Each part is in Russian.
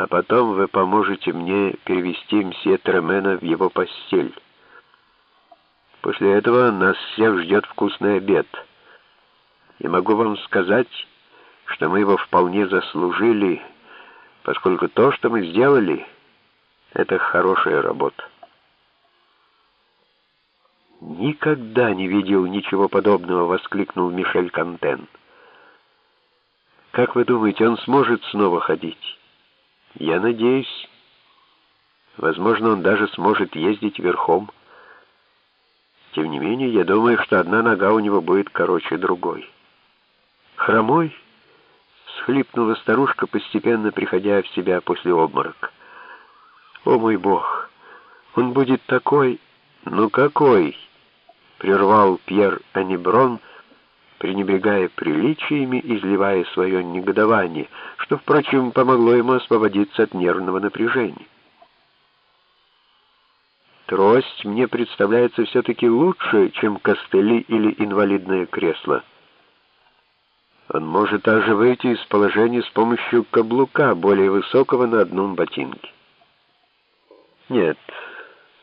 а потом вы поможете мне перевести мсье Тремена в его постель. После этого нас всех ждет вкусный обед. И могу вам сказать, что мы его вполне заслужили, поскольку то, что мы сделали, это хорошая работа. «Никогда не видел ничего подобного!» — воскликнул Мишель Кантен. «Как вы думаете, он сможет снова ходить?» «Я надеюсь. Возможно, он даже сможет ездить верхом. Тем не менее, я думаю, что одна нога у него будет короче другой». «Хромой?» — схлипнула старушка, постепенно приходя в себя после обморока. «О мой бог! Он будет такой...» «Ну какой?» прервал Пьер Аниброн, пренебрегая приличиями, изливая свое негодование, что, впрочем, помогло ему освободиться от нервного напряжения. Трость мне представляется все-таки лучше, чем костыли или инвалидное кресло. Он может даже выйти из положения с помощью каблука, более высокого на одном ботинке. Нет,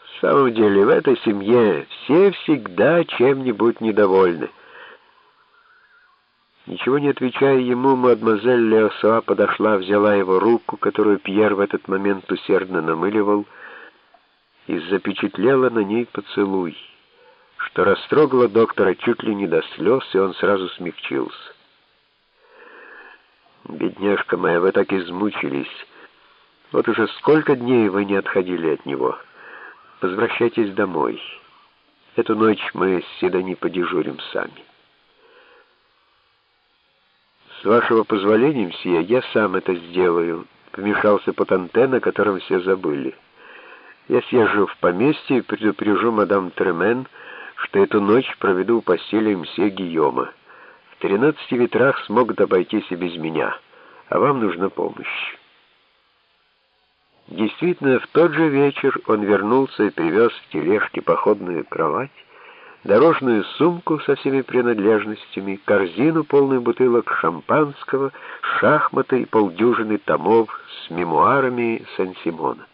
в самом деле, в этой семье все всегда чем-нибудь недовольны. Ничего не отвечая ему, мадемуазель Леосуа подошла, взяла его руку, которую Пьер в этот момент усердно намыливал, и запечатлела на ней поцелуй, что растрогало доктора чуть ли не до слез, и он сразу смягчился. «Бедняжка моя, вы так измучились. Вот уже сколько дней вы не отходили от него». Возвращайтесь домой. Эту ночь мы с Седани подежурим сами. С вашего позволения, мсье, я сам это сделаю, помешался Патанте, на котором все забыли. Я съезжу в поместье и предупрежу мадам Тремен, что эту ночь проведу у постели мсье Гийома. В тринадцати ветрах смогут обойтись и без меня, а вам нужна помощь. Действительно, в тот же вечер он вернулся и привез в тележке походную кровать, дорожную сумку со всеми принадлежностями, корзину, полную бутылок шампанского, шахматы и полдюжины томов с мемуарами Сан-Симона.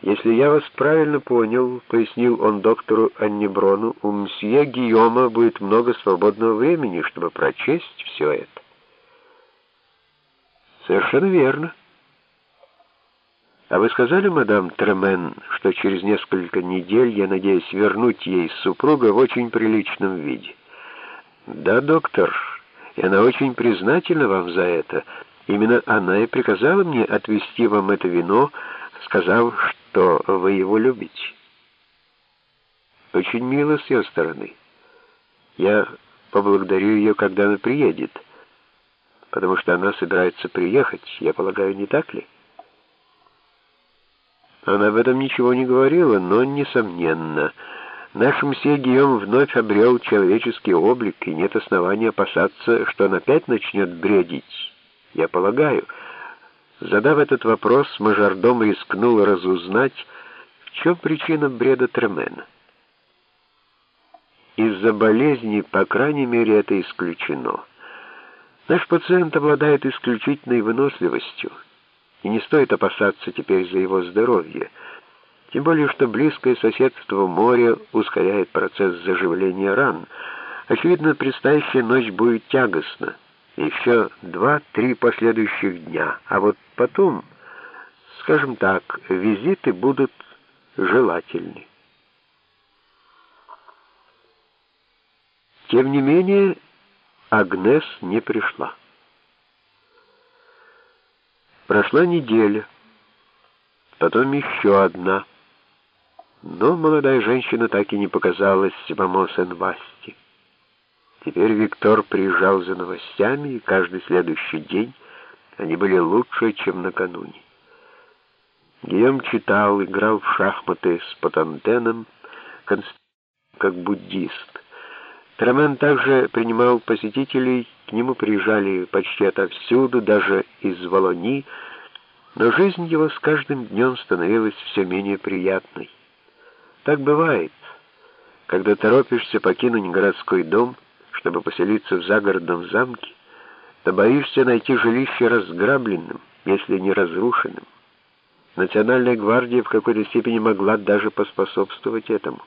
«Если я вас правильно понял», — пояснил он доктору Аннеброну, «у мсье Гийома будет много свободного времени, чтобы прочесть все это». «Совершенно верно». «А вы сказали, мадам Тремен, что через несколько недель я надеюсь вернуть ей супруга в очень приличном виде?» «Да, доктор, и она очень признательна вам за это. Именно она и приказала мне отвезти вам это вино, сказав, что вы его любите». «Очень мило с ее стороны. Я поблагодарю ее, когда она приедет, потому что она собирается приехать, я полагаю, не так ли?» Она об этом ничего не говорила, но, несомненно, наш мсье Гийом вновь обрел человеческий облик, и нет основания опасаться, что он опять начнет бредить. Я полагаю, задав этот вопрос, мажордом рискнул разузнать, в чем причина бреда Тремена. Из-за болезни, по крайней мере, это исключено. Наш пациент обладает исключительной выносливостью, и не стоит опасаться теперь за его здоровье, тем более что близкое соседство моря ускоряет процесс заживления ран. Очевидно, предстоящая ночь будет тягостна, еще два-три последующих дня, а вот потом, скажем так, визиты будут желательны. Тем не менее, Агнес не пришла. Прошла неделя, потом еще одна. Но молодая женщина так и не показалась Мамо Сен-Васти. Теперь Виктор приезжал за новостями, и каждый следующий день они были лучше, чем накануне. Гийом читал, играл в шахматы с Патантеном, как буддист. Трамен также принимал посетителей, к нему приезжали почти отовсюду, даже из Волони, но жизнь его с каждым днем становилась все менее приятной. Так бывает, когда торопишься покинуть городской дом, чтобы поселиться в загородном замке, то боишься найти жилище разграбленным, если не разрушенным. Национальная гвардия в какой-то степени могла даже поспособствовать этому.